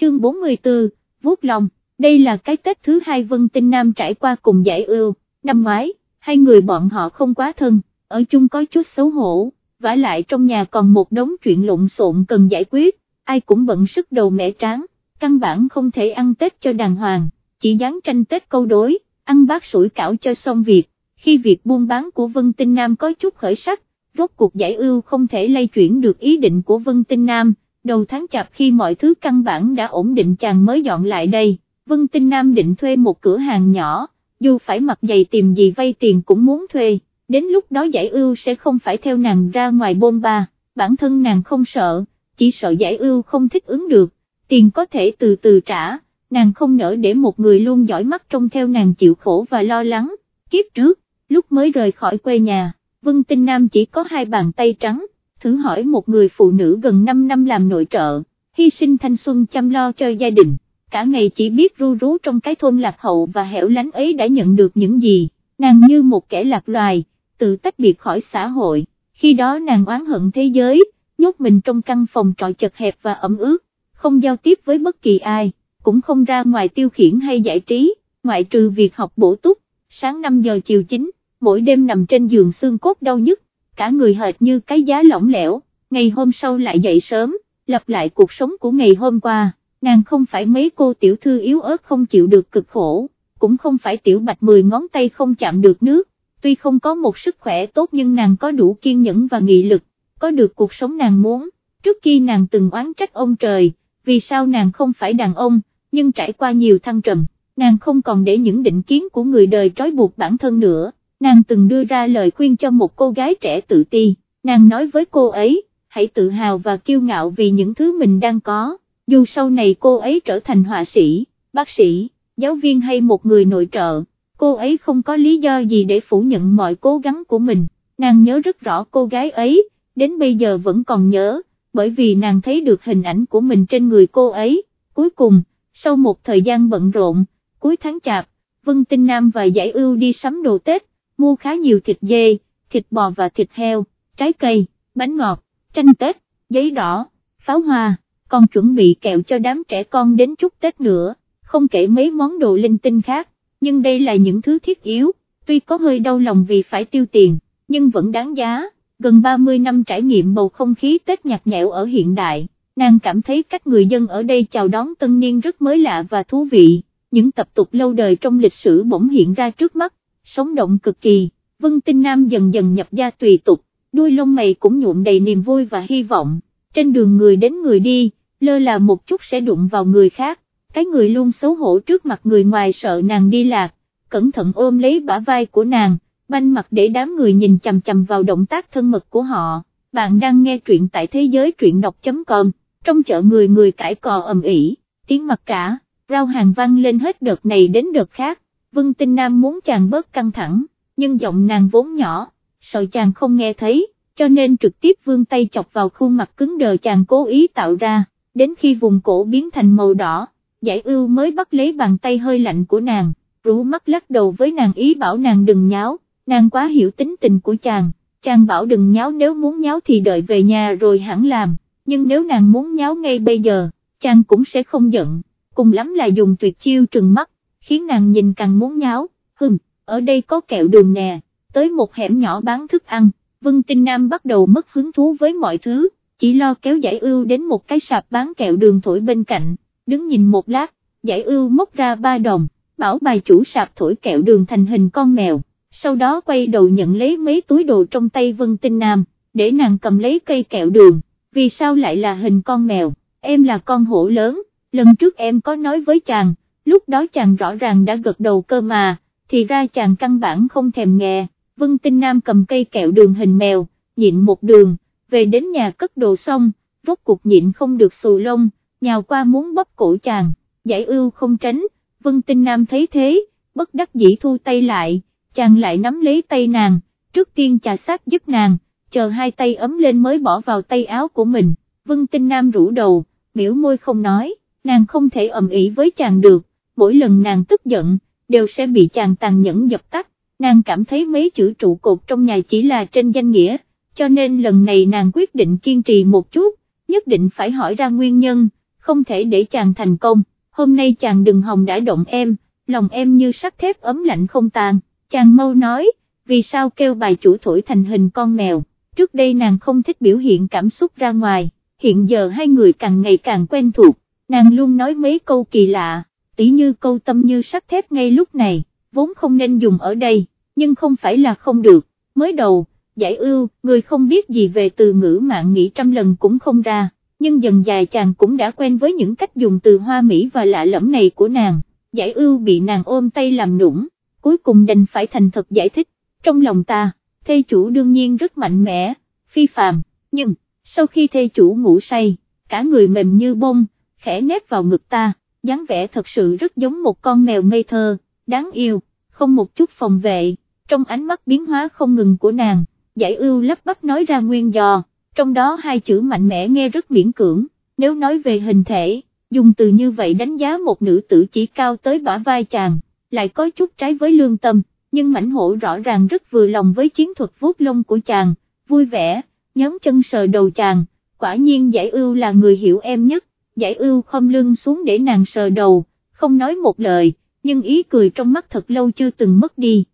chương 44, vuốt lòng, đây là cái Tết thứ hai Vân Tinh Nam trải qua cùng giải ưu, năm ngoái, hai người bọn họ không quá thân, ở chung có chút xấu hổ, vả lại trong nhà còn một đống chuyện lộn xộn cần giải quyết, ai cũng bận sức đầu mẻ tráng, căn bản không thể ăn Tết cho đàng hoàng, chỉ dán tranh Tết câu đối, ăn bát sủi cảo cho xong việc, khi việc buôn bán của Vân Tinh Nam có chút khởi sắc, rốt cuộc giải ưu không thể lay chuyển được ý định của Vân Tinh Nam, đầu tháng chạp khi mọi thứ căn bản đã ổn định chàng mới dọn lại đây, Vân Tinh Nam định thuê một cửa hàng nhỏ, dù phải mặc giày tìm gì vay tiền cũng muốn thuê, đến lúc đó giải ưu sẽ không phải theo nàng ra ngoài bôn ba, bản thân nàng không sợ, chỉ sợ giải ưu không thích ứng được, tiền có thể từ từ trả, nàng không nỡ để một người luôn giỏi mắt trông theo nàng chịu khổ và lo lắng, kiếp trước, lúc mới rời khỏi quê nhà, Vân Tinh Nam chỉ có hai bàn tay trắng, thử hỏi một người phụ nữ gần 5 năm làm nội trợ, hy sinh thanh xuân chăm lo cho gia đình, cả ngày chỉ biết ru rú trong cái thôn lạc hậu và hẻo lánh ấy đã nhận được những gì, nàng như một kẻ lạc loài, tự tách biệt khỏi xã hội, khi đó nàng oán hận thế giới, nhốt mình trong căn phòng trọ chật hẹp và ẩm ướt, không giao tiếp với bất kỳ ai, cũng không ra ngoài tiêu khiển hay giải trí, ngoại trừ việc học bổ túc, sáng 5 giờ chiều 9, mỗi đêm nằm trên giường xương cốt đau nhức, cả người hệt như cái giá lỏng lẻo, ngày hôm sau lại dậy sớm, lặp lại cuộc sống của ngày hôm qua, nàng không phải mấy cô tiểu thư yếu ớt không chịu được cực khổ, cũng không phải tiểu bạch mười ngón tay không chạm được nước, tuy không có một sức khỏe tốt nhưng nàng có đủ kiên nhẫn và nghị lực, có được cuộc sống nàng muốn, trước khi nàng từng oán trách ông trời, vì sao nàng không phải đàn ông, nhưng trải qua nhiều thăng trầm, nàng không còn để những định kiến của người đời trói buộc bản thân nữa nàng từng đưa ra lời khuyên cho một cô gái trẻ tự ti, nàng nói với cô ấy, hãy tự hào và kiêu ngạo vì những thứ mình đang có, dù sau này cô ấy trở thành họa sĩ, bác sĩ, giáo viên hay một người nội trợ, cô ấy không có lý do gì để phủ nhận mọi cố gắng của mình, nàng nhớ rất rõ cô gái ấy, đến bây giờ vẫn còn nhớ, bởi vì nàng thấy được hình ảnh của mình trên người cô ấy, cuối cùng, sau một thời gian bận rộn, cuối tháng chạp, Vân Tinh Nam và Giải Ưu đi sắm đồ Tết, mua khá nhiều thịt dê, thịt bò và thịt heo, trái cây, bánh ngọt, tranh Tết, giấy đỏ, pháo hoa, còn chuẩn bị kẹo cho đám trẻ con đến chúc Tết nữa, không kể mấy món đồ linh tinh khác, nhưng đây là những thứ thiết yếu, tuy có hơi đau lòng vì phải tiêu tiền, nhưng vẫn đáng giá, gần 30 năm trải nghiệm bầu không khí Tết nhạt nhẽo ở hiện đại, nàng cảm thấy cách người dân ở đây chào đón tân niên rất mới lạ và thú vị, những tập tục lâu đời trong lịch sử bỗng hiện ra trước mắt, sống động cực kỳ, Vân Tinh Nam dần dần nhập gia tùy tục, đuôi lông mày cũng nhuộm đầy niềm vui và hy vọng, trên đường người đến người đi, lơ là một chút sẽ đụng vào người khác, cái người luôn xấu hổ trước mặt người ngoài sợ nàng đi lạc, cẩn thận ôm lấy bả vai của nàng, banh mặt để đám người nhìn chằm chằm vào động tác thân mật của họ, bạn đang nghe truyện tại thế giới truyện đọc.com, trong chợ người người cãi cò ầm ĩ, tiếng mặt cả, rau hàng vang lên hết đợt này đến đợt khác, Vân Tinh Nam muốn chàng bớt căng thẳng, nhưng giọng nàng vốn nhỏ, sợ chàng không nghe thấy, cho nên trực tiếp vươn tay chọc vào khuôn mặt cứng đờ chàng cố ý tạo ra, đến khi vùng cổ biến thành màu đỏ, giải ưu mới bắt lấy bàn tay hơi lạnh của nàng, rủ mắt lắc đầu với nàng ý bảo nàng đừng nháo, nàng quá hiểu tính tình của chàng, chàng bảo đừng nháo nếu muốn nháo thì đợi về nhà rồi hẳn làm, nhưng nếu nàng muốn nháo ngay bây giờ, chàng cũng sẽ không giận, cùng lắm là dùng tuyệt chiêu trừng mắt, khiến nàng nhìn càng muốn nháo, hừm, ở đây có kẹo đường nè, tới một hẻm nhỏ bán thức ăn, Vân Tinh Nam bắt đầu mất hứng thú với mọi thứ, chỉ lo kéo giải ưu đến một cái sạp bán kẹo đường thổi bên cạnh, đứng nhìn một lát, giải ưu móc ra ba đồng, bảo bài chủ sạp thổi kẹo đường thành hình con mèo, sau đó quay đầu nhận lấy mấy túi đồ trong tay Vân Tinh Nam, để nàng cầm lấy cây kẹo đường, vì sao lại là hình con mèo, em là con hổ lớn, lần trước em có nói với chàng, lúc đó chàng rõ ràng đã gật đầu cơ mà, thì ra chàng căn bản không thèm nghe, Vân Tinh Nam cầm cây kẹo đường hình mèo, nhịn một đường, về đến nhà cất đồ xong, rốt cuộc nhịn không được xù lông, nhào qua muốn bóp cổ chàng, giải ưu không tránh, Vân Tinh Nam thấy thế, bất đắc dĩ thu tay lại, chàng lại nắm lấy tay nàng, trước tiên trà sát giúp nàng, chờ hai tay ấm lên mới bỏ vào tay áo của mình, Vân Tinh Nam rủ đầu, miễu môi không nói, nàng không thể ầm ĩ với chàng được, mỗi lần nàng tức giận, đều sẽ bị chàng tàn nhẫn dập tắt, nàng cảm thấy mấy chữ trụ cột trong nhà chỉ là trên danh nghĩa, cho nên lần này nàng quyết định kiên trì một chút, nhất định phải hỏi ra nguyên nhân, không thể để chàng thành công, hôm nay chàng đừng hòng đã động em, lòng em như sắt thép ấm lạnh không tàn, chàng mau nói, vì sao kêu bài chủ thổi thành hình con mèo, trước đây nàng không thích biểu hiện cảm xúc ra ngoài, hiện giờ hai người càng ngày càng quen thuộc, nàng luôn nói mấy câu kỳ lạ, tỉ như câu tâm như sắt thép ngay lúc này, vốn không nên dùng ở đây, nhưng không phải là không được, mới đầu, giải ưu, người không biết gì về từ ngữ mạng nghĩ trăm lần cũng không ra, nhưng dần dài chàng cũng đã quen với những cách dùng từ hoa mỹ và lạ lẫm này của nàng, giải ưu bị nàng ôm tay làm nũng, cuối cùng đành phải thành thật giải thích, trong lòng ta, thê chủ đương nhiên rất mạnh mẽ, phi phàm, nhưng, sau khi thê chủ ngủ say, cả người mềm như bông, khẽ nếp vào ngực ta, dáng vẻ thật sự rất giống một con mèo ngây thơ, đáng yêu, không một chút phòng vệ, trong ánh mắt biến hóa không ngừng của nàng, giải ưu lắp bắp nói ra nguyên do, trong đó hai chữ mạnh mẽ nghe rất miễn cưỡng, nếu nói về hình thể, dùng từ như vậy đánh giá một nữ tử chỉ cao tới bả vai chàng, lại có chút trái với lương tâm, nhưng mảnh hổ rõ ràng rất vừa lòng với chiến thuật vuốt lông của chàng, vui vẻ, nhóm chân sờ đầu chàng, quả nhiên giải ưu là người hiểu em nhất, giải ưu không lưng xuống để nàng sờ đầu, không nói một lời, nhưng ý cười trong mắt thật lâu chưa từng mất đi.